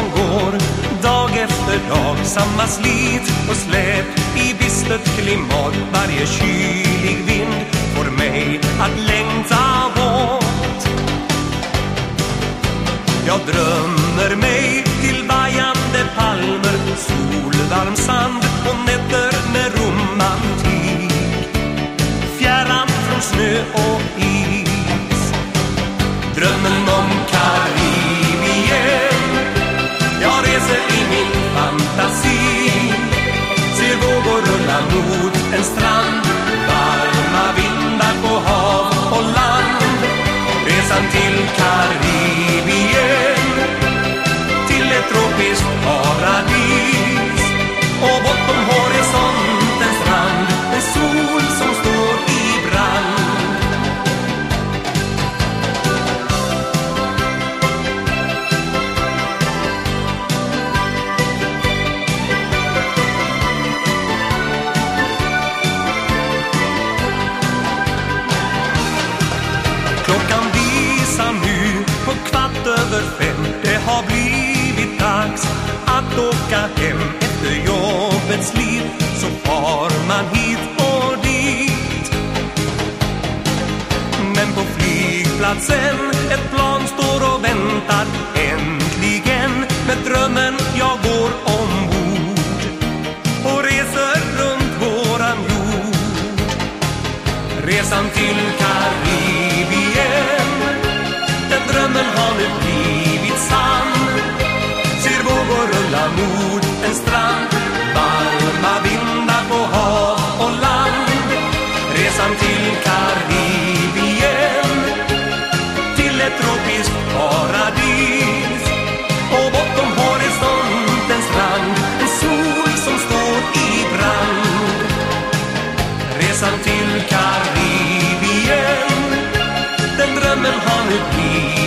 man går. Dag efter dag Samma slit och släp i bistert klimat. Varje kylig vind får mig att längta bort. Jag drömmer mig till vajande palmer Solvarm sand och nätter med romantik. Fjärran från snö och is. Drömmen om Karibien Klockan visar nu på kvart över fem. Det har blivit dags att åka hem. Efter jobbets slit så far man hit och dit. Men på flygplatsen ett plan står och väntar. Äntligen med drömmen jag går ombord Och reser runt våran jord. Resan till Karibien drömmen har nu blivit sann. Ser vågor rulla mot en strand. Varma vindar på hav och land. Resan till Karibien. Till ett tropiskt paradis. Och bortom horisontens strand. En sol som står i brand. Resan till Karibien. Den drömmen har nu blivit